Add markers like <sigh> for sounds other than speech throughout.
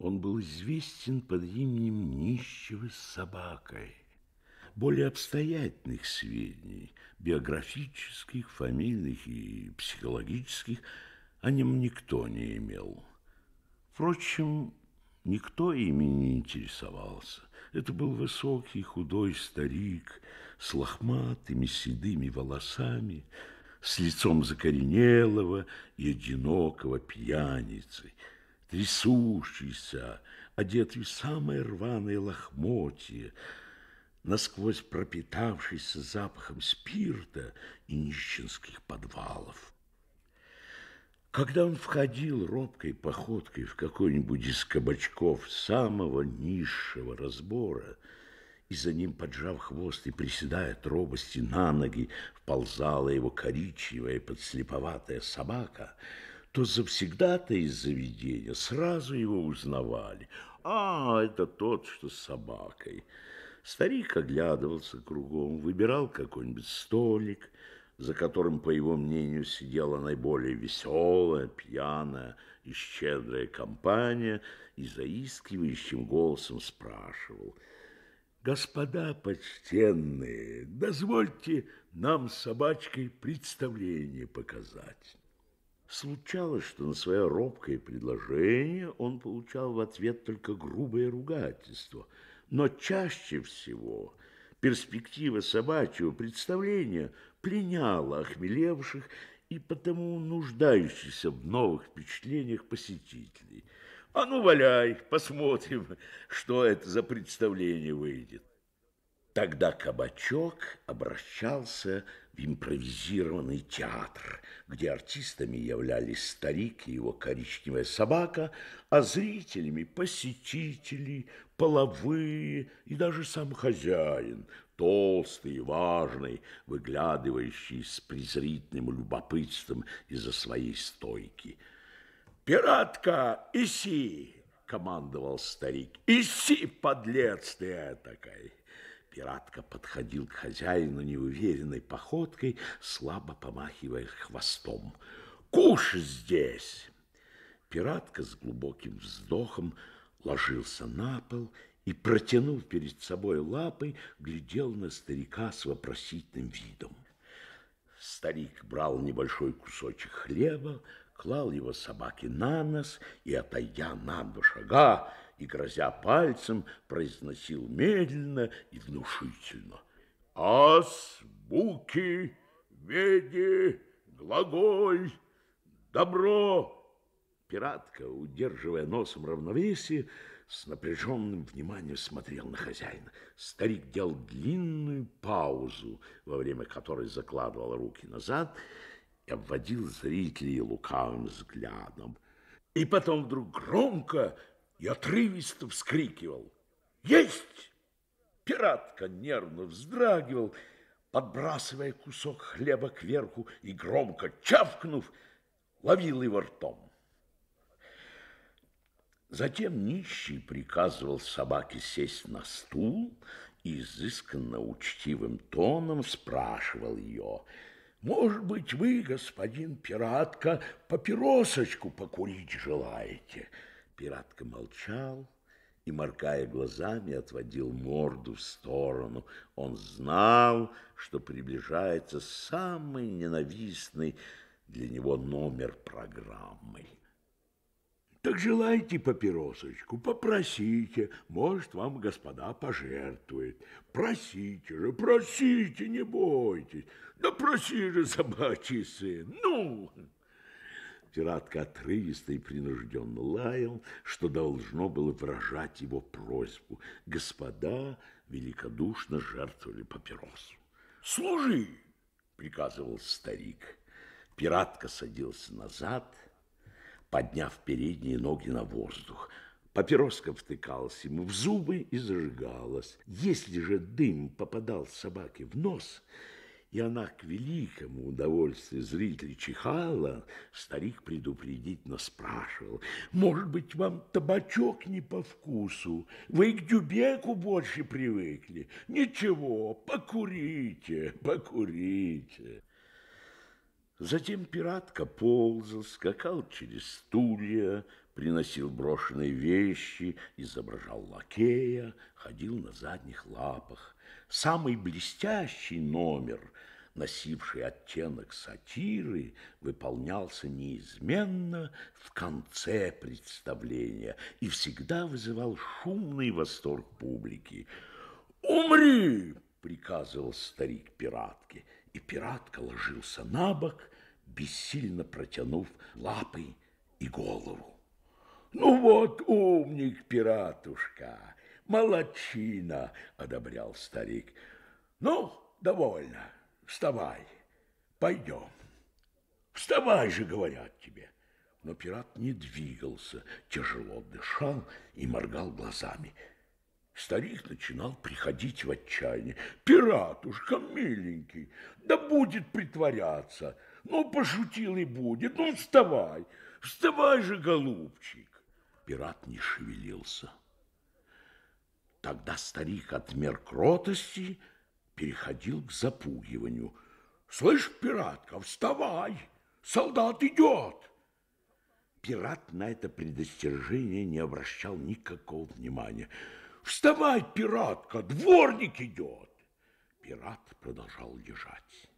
Он был известен под именем нищего с собакой. Более обстоятельных сведений, биографических, фамильных и психологических, о нем никто не имел. Впрочем, никто ими не интересовался. Это был высокий, худой старик с лохматыми седыми волосами, с лицом закоренелого и одинокого пьяницы, трясущийся, одетый в самые рваные лохмотья, насквозь пропитавшийся запахом спирта и нищенских подвалов. Когда он входил робкой походкой в какой-нибудь из кабачков самого низшего разбора, и за ним, поджав хвост и приседая от робости на ноги, вползала его коричневая подслеповатая собака, то завсегда-то из заведения сразу его узнавали. А, это тот, что с собакой. Старик оглядывался кругом, выбирал какой-нибудь столик, за которым, по его мнению, сидела наиболее веселая, пьяная и щедрая компания, и заискивающим голосом спрашивал, «Господа почтенные, дозвольте нам собачкой представление показать». Случалось, что на свое робкое предложение он получал в ответ только грубое ругательство, но чаще всего перспектива собачьего представления – пленяла охмелевших и потому нуждающихся в новых впечатлениях посетителей. А ну, валяй, посмотрим, что это за представление выйдет. Тогда кабачок обращался импровизированный театр, где артистами являлись старик и его коричневая собака, а зрителями посетители, половые и даже сам хозяин, толстый и важный, выглядывающий с презрительным любопытством из-за своей стойки. «Пиратка, иси!» — командовал старик. «Иси, подлец ты этакой!» Пиратка подходил к хозяину неуверенной походкой, слабо помахивая хвостом. «Куш здесь!» Пиратка с глубоким вздохом ложился на пол и, протянув перед собой лапой, глядел на старика с вопросительным видом. Старик брал небольшой кусочек хлеба, клал его собаке на нос и, отойдя на два шага и грозя пальцем, произносил медленно и внушительно. «Азбуки, веди, глаголь, добро!» Пиратка, удерживая носом равновесие, с напряженным вниманием смотрел на хозяина. Старик делал длинную паузу, во время которой закладывал руки назад и обводил зрителей лукавым взглядом. И потом вдруг громко и отрывисто вскрикивал «Есть!» Пиратка нервно вздрагивал, подбрасывая кусок хлеба кверху и громко чавкнув, ловил его ртом. Затем нищий приказывал собаке сесть на стул и изысканно учтивым тоном спрашивал ее, «Может быть, вы, господин пиратка, папиросочку покурить желаете?» Пиратка молчал и, моргая глазами, отводил морду в сторону. Он знал, что приближается самый ненавистный для него номер программы. Так желайте папиросочку, попросите, может, вам господа пожертвует. Просите же, просите, не бойтесь. Да проси же, собачий сын, ну!» Пиратка отрывисто и принужденно лаял, что должно было выражать его просьбу. Господа великодушно жертвовали папиросу. «Служи!» — приказывал старик. Пиратка садился назад — подняв передние ноги на воздух. Папироска втыкалась ему в зубы и зажигалась. Если же дым попадал собаке в нос, и она к великому удовольствию зрителей чихала, старик предупредительно спрашивал, «Может быть, вам табачок не по вкусу? Вы к дюбеку больше привыкли? Ничего, покурите, покурите». Затем пиратка ползал, скакал через стулья, приносил брошенные вещи, изображал лакея, ходил на задних лапах. Самый блестящий номер, носивший оттенок сатиры, выполнялся неизменно в конце представления и всегда вызывал шумный восторг публики. «Умри!» — приказывал старик пиратке, и пиратка ложился на бок, бессильно протянув лапы и голову. «Ну вот, умник, пиратушка, молодчина!» — одобрял старик. «Ну, довольно, вставай, пойдем. Вставай же, говорят тебе!» Но пират не двигался, тяжело дышал и моргал глазами. Старик начинал приходить в отчаяние. «Пиратушка, миленький, да будет притворяться!» Ну, пошутил и будет. Ну, вставай, вставай же, голубчик. Пират не шевелился. Тогда старик от мер кротости переходил к запугиванию. Слышь, пиратка, вставай, солдат идет. Пират на это предостережение не обращал никакого внимания. Вставай, пиратка, дворник идет. Пират продолжал лежать.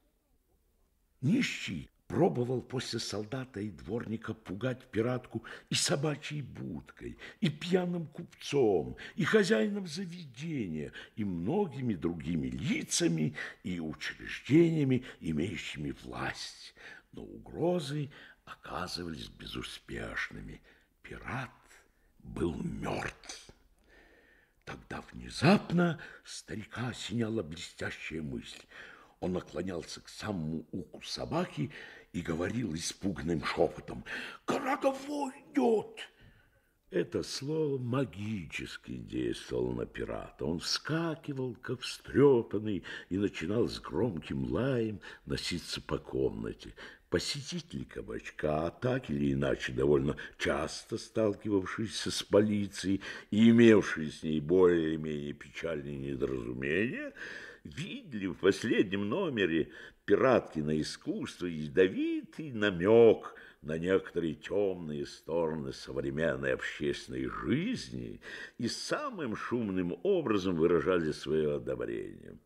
Нищий пробовал после солдата и дворника пугать пиратку и собачьей будкой, и пьяным купцом, и хозяином заведения, и многими другими лицами и учреждениями, имеющими власть. Но угрозы оказывались безуспешными. Пират был мертв. Тогда внезапно старика осеняла блестящая мысль – он наклонялся к самому уху собаки и говорил испуганным шепотом «Городовой идет!» Это слово магически действовало на пирата. Он вскакивал, как встрепанный, и начинал с громким лаем носиться по комнате. Посетители кабачка, а так или иначе довольно часто сталкивавшиеся с полицией и имевшие с ней более-менее печальные недоразумения – видели в последнем номере пиратки на искусство ядовитый намек на некоторые темные стороны современной общественной жизни и самым шумным образом выражали свое одобрение.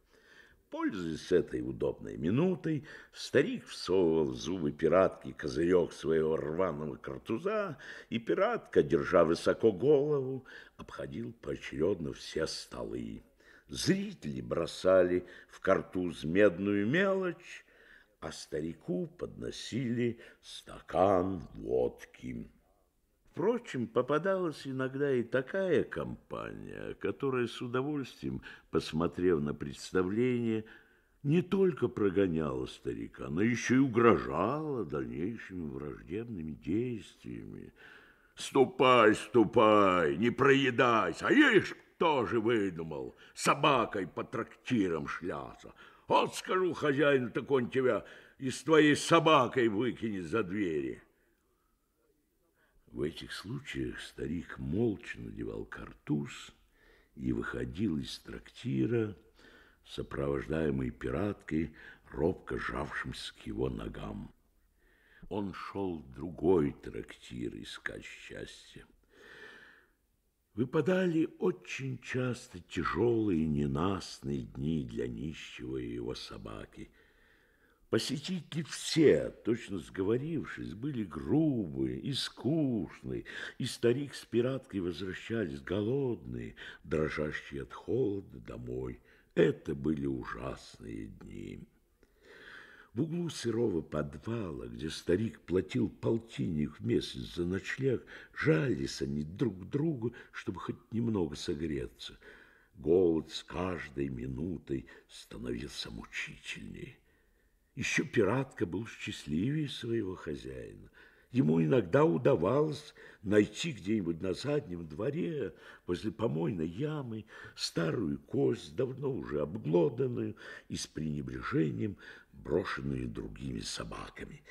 Пользуясь этой удобной минутой, старик всовывал в зубы пиратки козырек своего рваного картуза, и пиратка, держа высоко голову, обходил поочередно все столы. Зрители бросали в картуз медную мелочь, а старику подносили стакан водки. Впрочем, попадалась иногда и такая компания, которая с удовольствием, посмотрев на представление, не только прогоняла старика, но еще и угрожала дальнейшими враждебными действиями. «Ступай, ступай, не проедайся, а ешь тоже выдумал собакой по трактирам шляться. Вот скажу хозяину, так он тебя и с твоей собакой выкинет за двери. В этих случаях старик молча надевал картуз и выходил из трактира, сопровождаемый пираткой, робко жавшимся к его ногам. Он шел в другой трактир искать счастья. Выпадали очень часто тяжелые ненастные дни для нищего и его собаки. Посетители все, точно сговорившись, были грубые и скучные, и старик с пираткой возвращались голодные, дрожащие от холода домой. Это были ужасные дни. В углу сырого подвала, где старик платил полтинник в месяц за ночлег, жались они друг к другу, чтобы хоть немного согреться. Голод с каждой минутой становился мучительнее. Еще пиратка был счастливее своего хозяина. Ему иногда удавалось найти где-нибудь на заднем дворе, возле помойной ямы, старую кость, давно уже обглоданную и с пренебрежением брошенную другими собаками.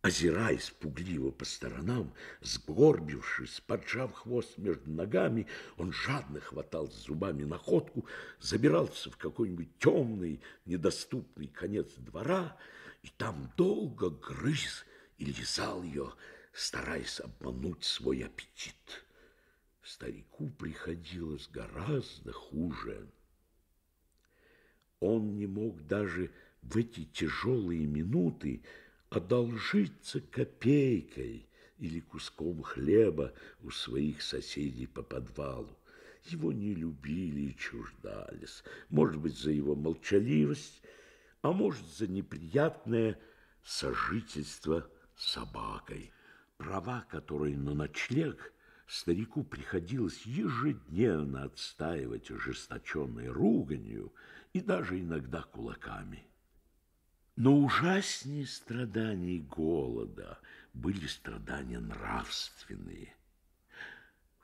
Озираясь пугливо по сторонам, сгорбившись, поджав хвост между ногами, он жадно хватал зубами находку, забирался в какой-нибудь темный, недоступный конец двора и там долго грыз и лизал ее, стараясь обмануть свой аппетит. Старику приходилось гораздо хуже. Он не мог даже в эти тяжелые минуты одолжиться копейкой или куском хлеба у своих соседей по подвалу. Его не любили и чуждались, может быть, за его молчаливость, а может, за неприятное сожительство собакой. Права, которые на ночлег старику приходилось ежедневно отстаивать ожесточенной руганью и даже иногда кулаками. Но ужаснее страданий голода были страдания нравственные.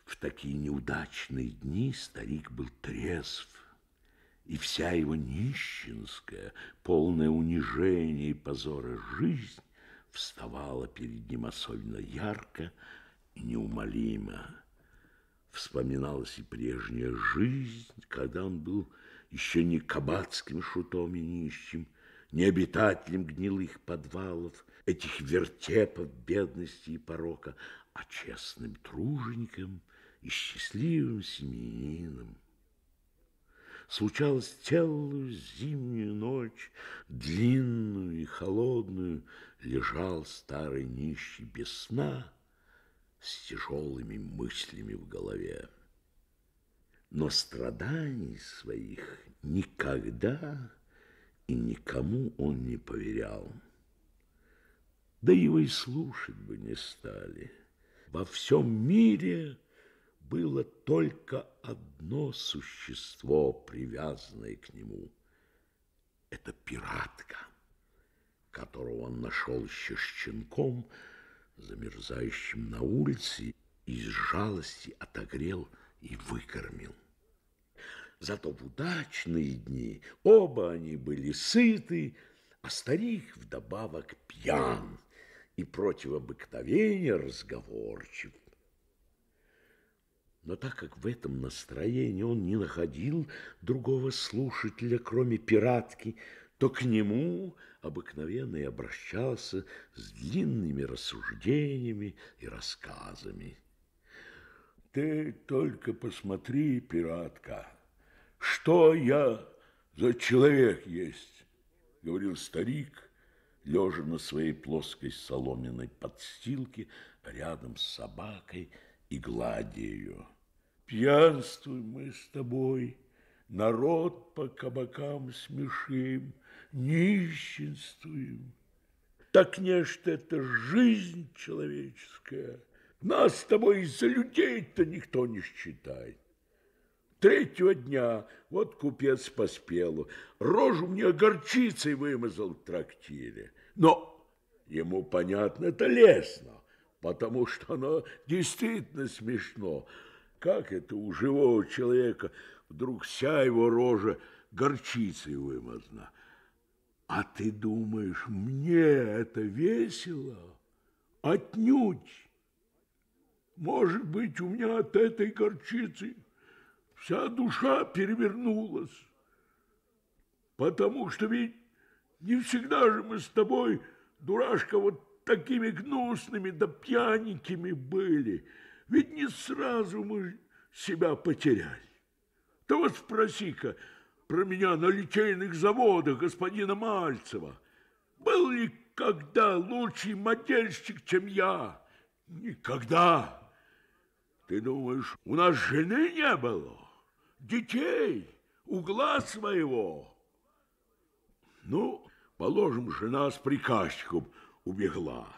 В такие неудачные дни старик был трезв, и вся его нищенская, полная унижения и позора жизнь вставала перед ним особенно ярко и неумолимо. Вспоминалась и прежняя жизнь, когда он был еще не кабацким шутом и нищим, не обитателем гнилых подвалов, этих вертепов бедности и порока, а честным тружеником и счастливым семьянином. Случалось целую зимнюю ночь, длинную и холодную, лежал старый нищий без сна с тяжелыми мыслями в голове. Но страданий своих никогда и никому он не поверял. Да его и слушать бы не стали. Во всем мире было только одно существо, привязанное к нему. Это пиратка, которого он нашел еще щенком, замерзающим на улице, и из жалости отогрел и выкормил. Зато в удачные дни оба они были сыты, а старик вдобавок пьян и против обыкновения разговорчив. Но так как в этом настроении он не находил другого слушателя, кроме пиратки, то к нему обыкновенно и обращался с длинными рассуждениями и рассказами. «Ты только посмотри, пиратка!» Что я за человек есть? Говорил старик, лежа на своей плоской соломенной подстилке рядом с собакой и гладя ее. Пьянствуем мы с тобой, народ по кабакам смешим, нищенствуем. Так нечто это жизнь человеческая. Нас с тобой из-за людей-то никто не считает. Третьего дня вот купец поспел, рожу мне горчицей вымазал в трактире. Но ему, понятно, это лестно, потому что оно действительно смешно. Как это у живого человека вдруг вся его рожа горчицей вымазана? А ты думаешь, мне это весело? Отнюдь. Может быть, у меня от этой горчицы вся душа перевернулась. Потому что ведь не всегда же мы с тобой, дурашка, вот такими гнусными да пьяненькими были. Ведь не сразу мы себя потеряли. Да вот спроси-ка про меня на литейных заводах господина Мальцева. Был ли когда лучший модельщик, чем я? Никогда. Ты думаешь, у нас жены не было? детей, угла своего. Ну, положим, жена с приказчиком убегла.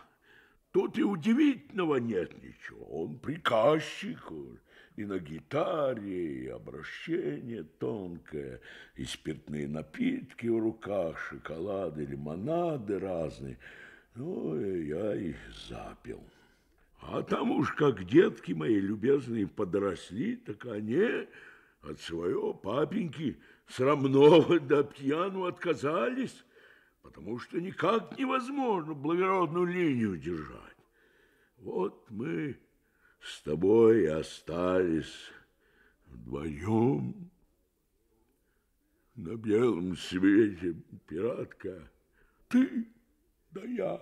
Тут и удивительного нет ничего. Он приказчик, и на гитаре, и обращение тонкое, и спиртные напитки в руках, шоколады, лимонады разные. Ну, я их запил. А там уж как детки мои любезные подросли, так они от своего папеньки срамного да пьяну отказались, потому что никак невозможно благородную линию держать. Вот мы с тобой и остались вдвоем на белом свете, пиратка. Ты Да я.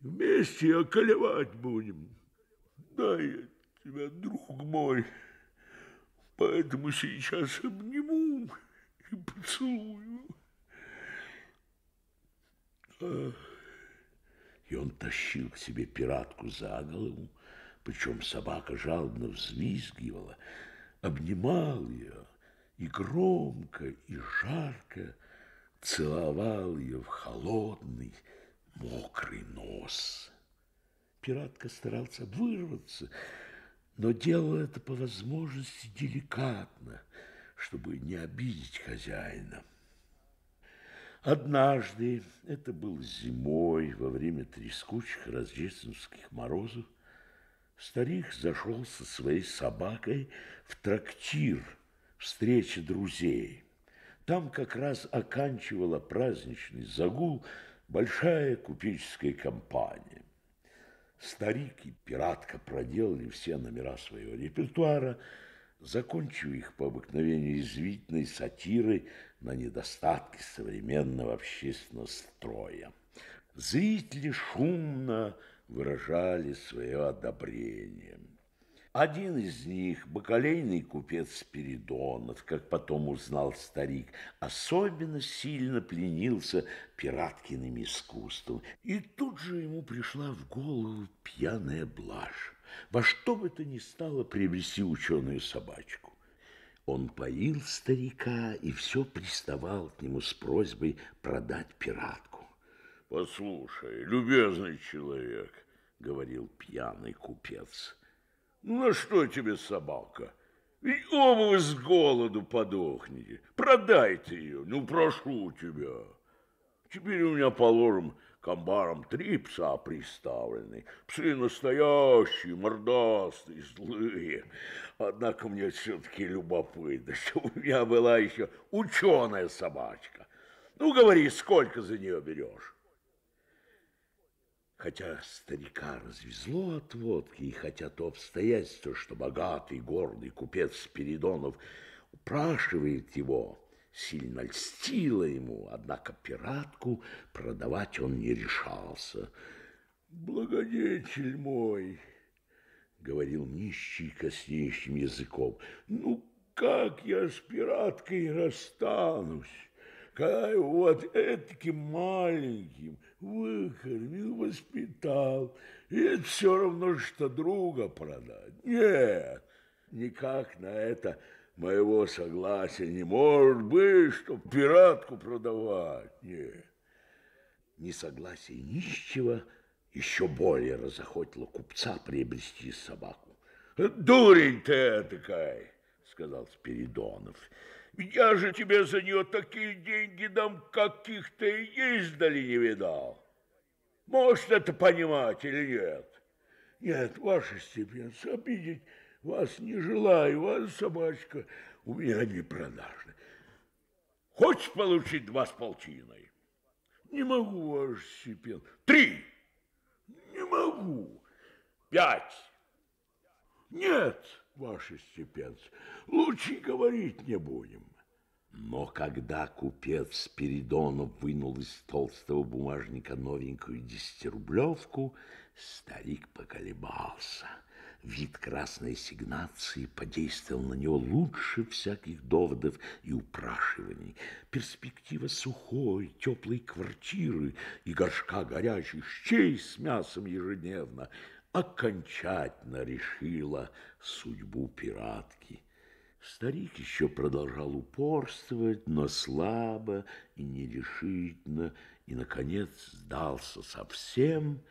Вместе околевать будем. Дай я тебя, друг мой. Поэтому сейчас обниму и поцелую. И он тащил к себе пиратку за голову, причем собака жалобно взвизгивала, обнимал ее и громко, и жарко целовал ее в холодный, мокрый нос. Пиратка старался вырваться, но делал это по возможности деликатно, чтобы не обидеть хозяина. Однажды, это был зимой, во время трескучих рождественских морозов, старик зашел со своей собакой в трактир встречи друзей. Там как раз оканчивала праздничный загул большая купеческая компания. Старик и пиратка проделали все номера своего репертуара, закончив их по обыкновению извительной сатирой на недостатки современного общественного строя. Зрители шумно выражали свое одобрение. Один из них, бакалейный купец Спиридонов, как потом узнал старик, особенно сильно пленился пираткиным искусством. И тут же ему пришла в голову пьяная блажь. Во что бы то ни стало приобрести ученую собачку. Он поил старика и все приставал к нему с просьбой продать пиратку. «Послушай, любезный человек», — говорил пьяный купец, — «ну на что тебе собака? Ведь оба вы с голоду подохнете. Продай ты ее, ну прошу тебя». Теперь у меня, положим, к амбарам три пса приставлены. Псы настоящие, мордастые, злые. Однако мне все-таки любопытно, <laughs> что у меня была еще ученая собачка. Ну, говори, сколько за нее берешь? Хотя старика развезло от водки, и хотя то обстоятельство, что богатый гордый купец Спиридонов упрашивает его сильно льстила ему, однако пиратку продавать он не решался. «Благодетель мой!» — говорил нищий коснеющим языком. «Ну, как я с пираткой расстанусь?» Кай вот этаким маленьким выкормил, воспитал. И это все равно, что друга продать. Нет, никак на это моего согласия не может быть, чтоб пиратку продавать. Нет. Несогласие нищего еще более разохотило купца приобрести собаку. «Дурень ты такая!» — сказал Спиридонов. «Я же тебе за нее такие деньги дам, каких ты и ездали не видал. Можешь это понимать или нет?» «Нет, ваша степенца, обидеть вас не желаю, вас собачка у меня не продажная. Хочешь получить два с полтиной? Не могу, ваш Сипен. Три. Не могу. Пять. Нет, ваше степенцы, лучше говорить не будем. Но когда купец Спиридонов вынул из толстого бумажника новенькую десятирублевку, старик поколебался – Вид красной сигнации подействовал на него лучше всяких доводов и упрашиваний. Перспектива сухой, теплой квартиры и горшка горячих щей с мясом ежедневно окончательно решила судьбу пиратки. Старик еще продолжал упорствовать, но слабо и нерешительно, и, наконец, сдался совсем,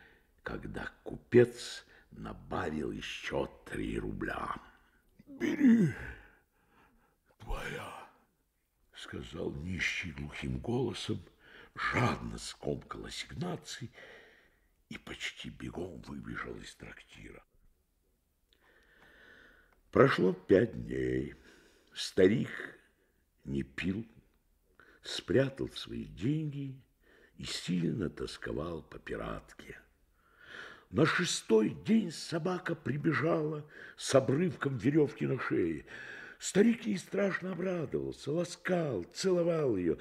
когда купец набавил еще три рубля. «Бери, твоя», — сказал нищий глухим голосом, жадно скомкал ассигнации и почти бегом выбежал из трактира. Прошло пять дней. Старик не пил, спрятал свои деньги и сильно тосковал по пиратке. На шестой день собака прибежала с обрывком веревки на шее. Старик ей страшно обрадовался, ласкал, целовал ее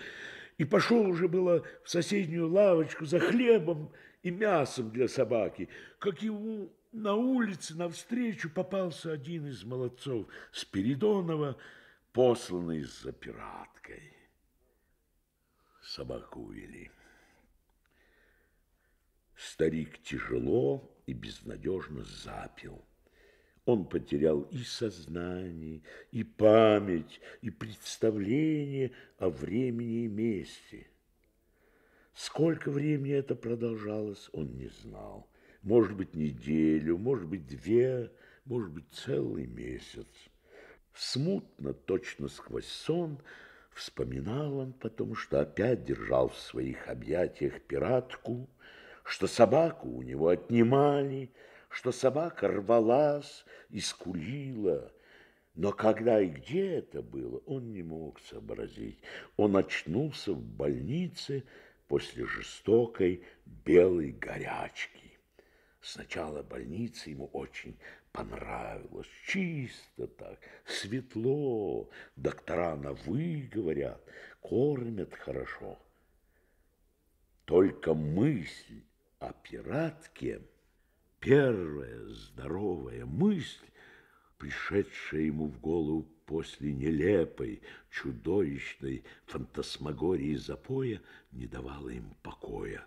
и пошел уже было в соседнюю лавочку за хлебом и мясом для собаки, как ему на улице навстречу попался один из молодцов Спиридонова, посланный за пираткой. Собаку увели. Старик тяжело и безнадежно запил. Он потерял и сознание, и память, и представление о времени и месте. Сколько времени это продолжалось, он не знал. Может быть, неделю, может быть, две, может быть, целый месяц. Смутно, точно сквозь сон, вспоминал он потом, что опять держал в своих объятиях пиратку, что собаку у него отнимали, что собака рвалась и скулила. Но когда и где это было, он не мог сообразить. Он очнулся в больнице после жестокой белой горячки. Сначала больница ему очень понравилась. Чисто так, светло. Доктора на «вы» говорят, кормят хорошо. Только мысль о пиратке – Первая здоровая мысль, пришедшая ему в голову после нелепой, чудовищной фантасмагории запоя, не давала им покоя.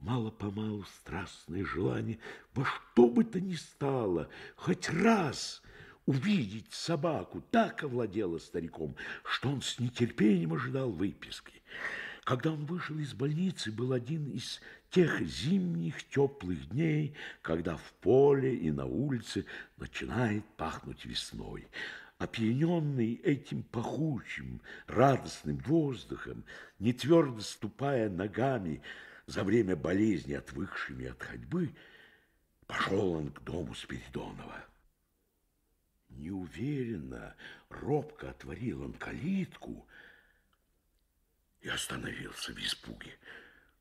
Мало-помалу страстное желание во что бы то ни стало, хоть раз увидеть собаку, так овладело стариком, что он с нетерпением ожидал выписки. Когда он вышел из больницы, был один из тех зимних теплых дней, когда в поле и на улице начинает пахнуть весной. Опьяненный этим пахучим, радостным воздухом, не твердо ступая ногами за время болезни, отвыкшими от ходьбы, пошел он к дому Спиридонова. Неуверенно, робко отворил он калитку, и остановился в испуге.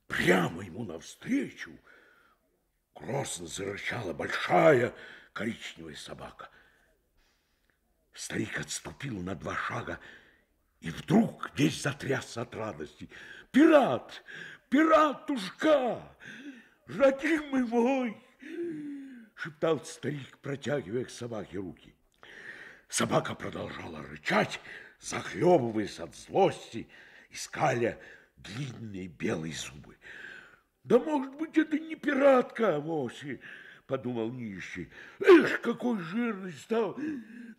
Прямо ему навстречу грозно зарычала большая коричневая собака. Старик отступил на два шага и вдруг весь затрясся от радости. «Пират! Пиратушка! Родимый мой!» шептал старик, протягивая к собаке руки. Собака продолжала рычать, захлебываясь от злости, искали длинные белые зубы. Да, может быть, это не пиратка а вовсе, подумал нищий. Эх, какой жирный стал,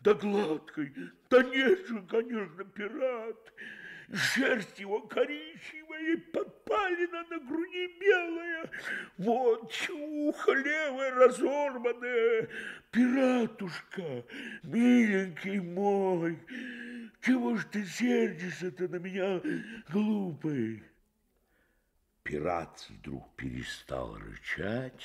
да гладкой. Да нет же, конечно, пират. Шерсть его коричневая, подпалина на груди белая. Вот ухо левое разорванное. Пиратушка, миленький мой, чего ж ты сердишься-то на меня, глупый? Пират вдруг перестал рычать,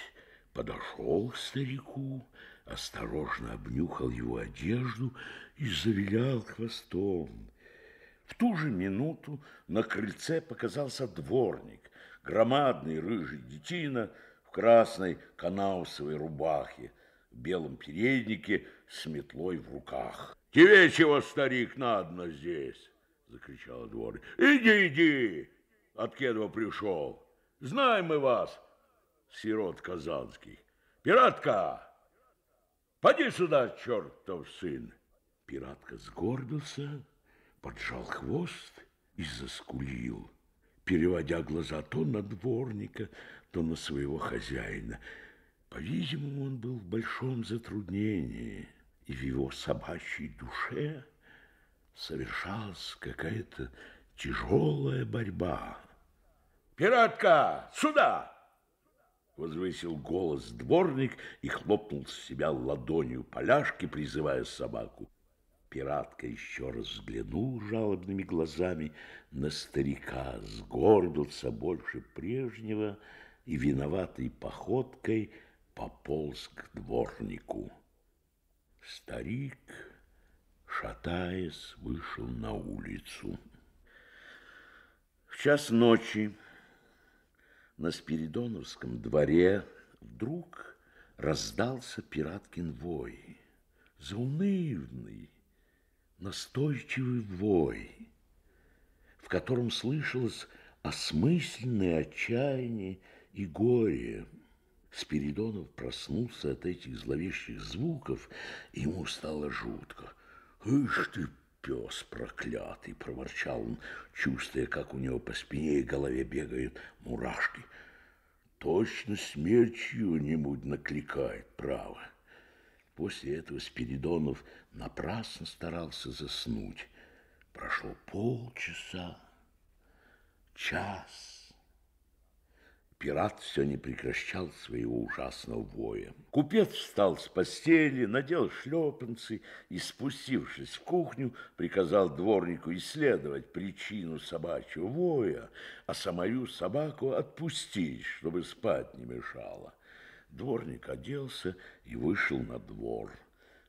подошел к старику, осторожно обнюхал его одежду и завилял хвостом. В ту же минуту на крыльце показался дворник, громадный рыжий детина в красной канаусовой рубахе, в белом переднике с метлой в руках. «Тебе чего, старик, надо здесь?» — закричал дворник. «Иди, иди! От кедва пришел. Знаем мы вас, сирот казанский. Пиратка, поди сюда, чертов сын!» Пиратка сгорбился, поджал хвост и заскулил, переводя глаза то на дворника, то на своего хозяина. По-видимому, он был в большом затруднении – и в его собачьей душе совершалась какая-то тяжелая борьба. «Пиратка, сюда!» Возвысил голос дворник и хлопнул с себя ладонью поляшки, призывая собаку. Пиратка еще раз взглянул жалобными глазами на старика, сгорбился больше прежнего и виноватой походкой пополз к дворнику. Старик, шатаясь, вышел на улицу. В час ночи на Спиридоновском дворе вдруг раздался пираткин вой, заунывный, настойчивый вой, в котором слышалось осмысленное отчаяние и горе. Спиридонов проснулся от этих зловещих звуков, ему стало жутко. «Ишь ты, пес проклятый!» – проворчал он, чувствуя, как у него по спине и голове бегают мурашки. «Точно смерть чью-нибудь накликает, право!» После этого Спиридонов напрасно старался заснуть. Прошло полчаса, час. Пират все не прекращал своего ужасного воя. Купец встал с постели, надел шлепанцы и, спустившись в кухню, приказал дворнику исследовать причину собачьего воя, а самую собаку отпустить, чтобы спать не мешало. Дворник оделся и вышел на двор.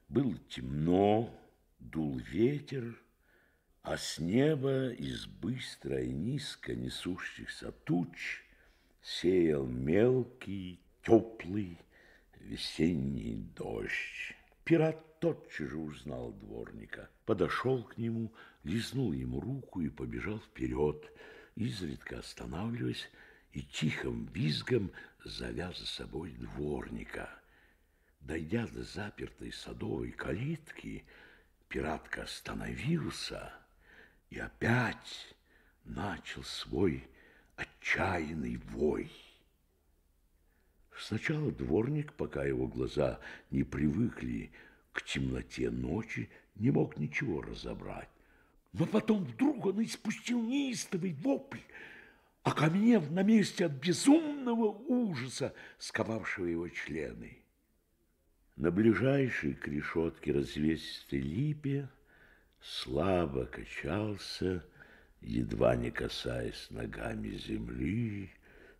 Было темно, дул ветер, а с неба из быстро и низко несущихся туч сеял мелкий, теплый весенний дождь. Пират тотчас же узнал дворника, подошел к нему, лизнул ему руку и побежал вперед, изредка останавливаясь и тихим визгом зовя за собой дворника. Дойдя до запертой садовой калитки, пиратка остановился и опять начал свой отчаянный вой. Сначала дворник, пока его глаза не привыкли к темноте ночи, не мог ничего разобрать. Но потом вдруг он испустил неистовый вопль, окаменев на месте от безумного ужаса, сковавшего его члены. На ближайшей к решетке развесистой липе слабо качался, едва не касаясь ногами земли,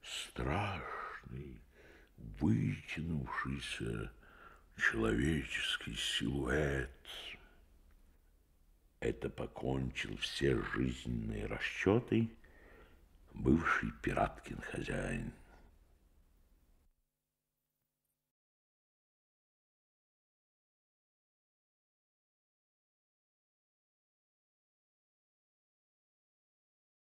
страшный, вытянувшийся человеческий силуэт. Это покончил все жизненные расчеты – бывший пираткин хозяин –